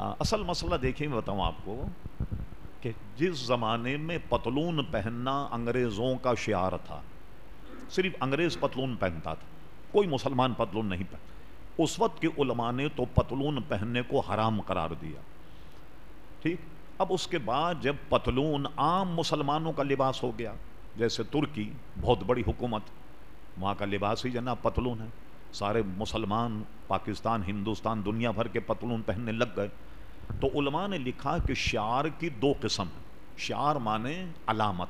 اصل مسئلہ دیکھیں، میں بتاؤں آپ کو کہ جس زمانے میں پتلون پہننا انگریزوں کا شعار تھا، صرف انگریز پتلون پہنتا تھا، کوئی مسلمان پتلون نہیں پہن، اس وقت کے علماء نے تو پتلون پہننے کو حرام قرار دیا۔ ٹھیک؟ اب اس کے بعد جب پتلون عام مسلمانوں کا لباس ہو گیا، جیسے ترکی، بہت بڑی حکومت، وہاں کا لباس ہی جناب پتلون ہے۔ سارے مسلمان، پاکستان، ہندوستان، دنیا بھر کے پتلون پہننے لگ گئے۔ تو علماء نے لکھا کہ شعار کی دو قسم ہیں شعار مانے علامت،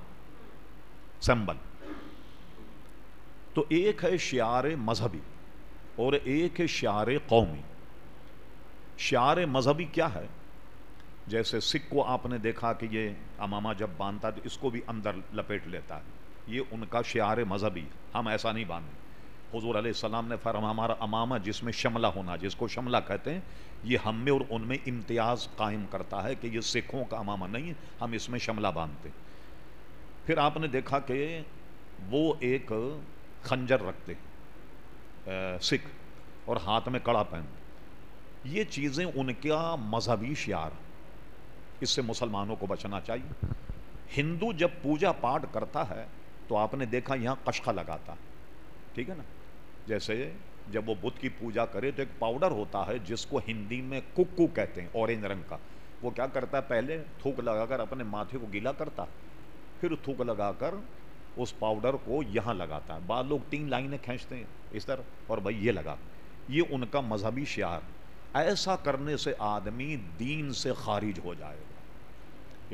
سمبل۔ تو ایک ہے شعار مذہبی اور ایک ہے شعار قومی۔ شعار مذہبی کیا ہے؟ جیسے سکھ کو آپ نے دیکھا کہ یہ امامہ جب باندھتا تو اس کو بھی اندر لپیٹ لیتا ہے۔ یہ ان کا شعار مذہبی ہم ایسا نہیں باندھیں حضور علیہ السلام نے فرما ہمارا امامہ جس میں شملہ ہونا، جس کو شملہ کہتے ہیں، یہ ہم میں اور ان میں امتیاز قائم کرتا ہے کہ یہ سکھوں کا امامہ نہیں ہے، ہم اس میں شملہ باندھتے پھر آپ نے دیکھا کہ وہ ایک خنجر رکھتے سکھ، اور ہاتھ میں کڑا پہنتے یہ چیزیں ان کا مذہبی شعار اس سے مسلمانوں کو بچنا چاہیے۔ ہندو جب پوجا پاٹ کرتا ہے تو آپ نے دیکھا یہاں کشخہ لگاتا ٹھیک ہے نا؟ جیسے جب وہ بدھ کی پوجا کرے تو ایک پاؤڈر ہوتا ہے جس کو ہندی میں ککو کہتے ہیں اورنج رنگ کا۔ وہ کیا کرتا ہے؟ پہلے تھوک لگا کر اپنے ماتھے کو گیلا کرتا، پھر تھوک لگا کر اس پاؤڈر کو یہاں لگاتا۔ ہے بعض لوگ تین لائنیں کھینچتے ہیں، اس طرح، اور بھائی یہ لگا۔ یہ ان کا مذہبی شعار۔ ایسا کرنے سے آدمی دین سے خارج ہو جائے گا۔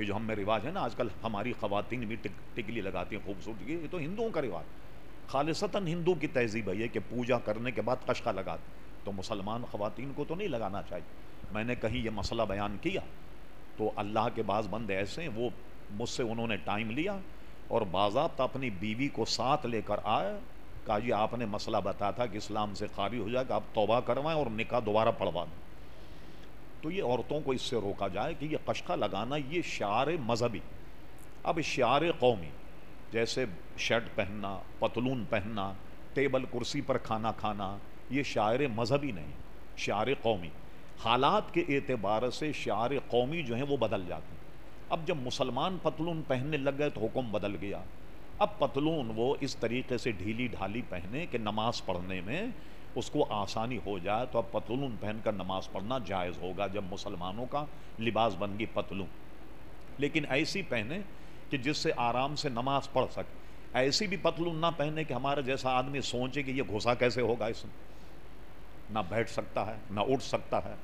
یہ جو ہم میں رواج ہے نا، آج کل ہماری خواتین بھی ٹکلی لگاتی ہیں خوبصورتی یہ تو ہندوؤں کا رواج۔ خالصتاً ہندو کی تہذیب ہے یہ کہ پوجا کرنے کے بعد کشکا لگاتے تو مسلمان خواتین کو تو نہیں لگانا چاہیے۔ میں نے کہیں یہ مسئلہ بیان کیا تو اللہ کے بعض بند ایسے ہیں، وہ مجھ سے انہوں نے ٹائم لیا اور باضابطہ اپنی بیوی کو ساتھ لے کر آئے، کہا جی آپ نے مسئلہ بتایا تھا کہ اسلام سے خارج ہو جائے، کہ آپ توبہ کروائیں اور نکاح دوبارہ پڑھوا دیں۔ تو یہ عورتوں کو اس سے روکا جائے کہ یہ قشقہ لگانا یہ شعار مذہبی۔ اب شعار قومی۔ جیسے شرٹ پہننا، پتلون پہننا، ٹیبل کرسی پر کھانا کھانا، یہ شاعر مذہبی نہیں شعار قومی۔ حالات کے اعتبار سے شعار قومی جو ہیں وہ بدل جاتے ہیں۔ اب جب مسلمان پتلون پہننے لگ گئے تو حکم بدل گیا۔ اب پتلون وہ اس طریقے سے ڈھیلی ڈھالی پہنے کہ نماز پڑھنے میں اس کو آسانی ہو جائے تو اب پتلون پہن کر نماز پڑھنا جائز ہوگا جب مسلمانوں کا لباس بن گئی پتلون۔ لیکن ایسی پہنے کہ جس سے آرام سے نماز پڑھ سکے۔ ایسی بھی پتلون نہ پہنے کہ ہمارا جیسا آدمی سوچے کہ یہ گھسا کیسے ہوگا اس میں۔ نہ بیٹھ سکتا ہے، نہ اٹھ سکتا ہے۔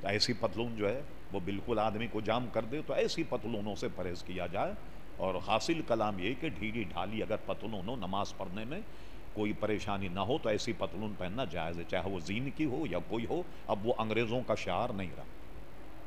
تو ایسی پتلون جو ہے، وہ بالکل آدمی کو جام کر دے تو ایسی پتلونوں سے پرہیز کیا جائے۔ اور حاصل کلام یہ کہ ڈھیلی ڈھالی اگر پتلون ہو نماز پڑھنے میں کوئی پریشانی نہ ہو تو ایسی پتلون پہننا جائز ہے، چاہے وہ زین کی ہو یا کوئی ہو۔ اب وہ انگریزوں کا شعار نہیں رہا۔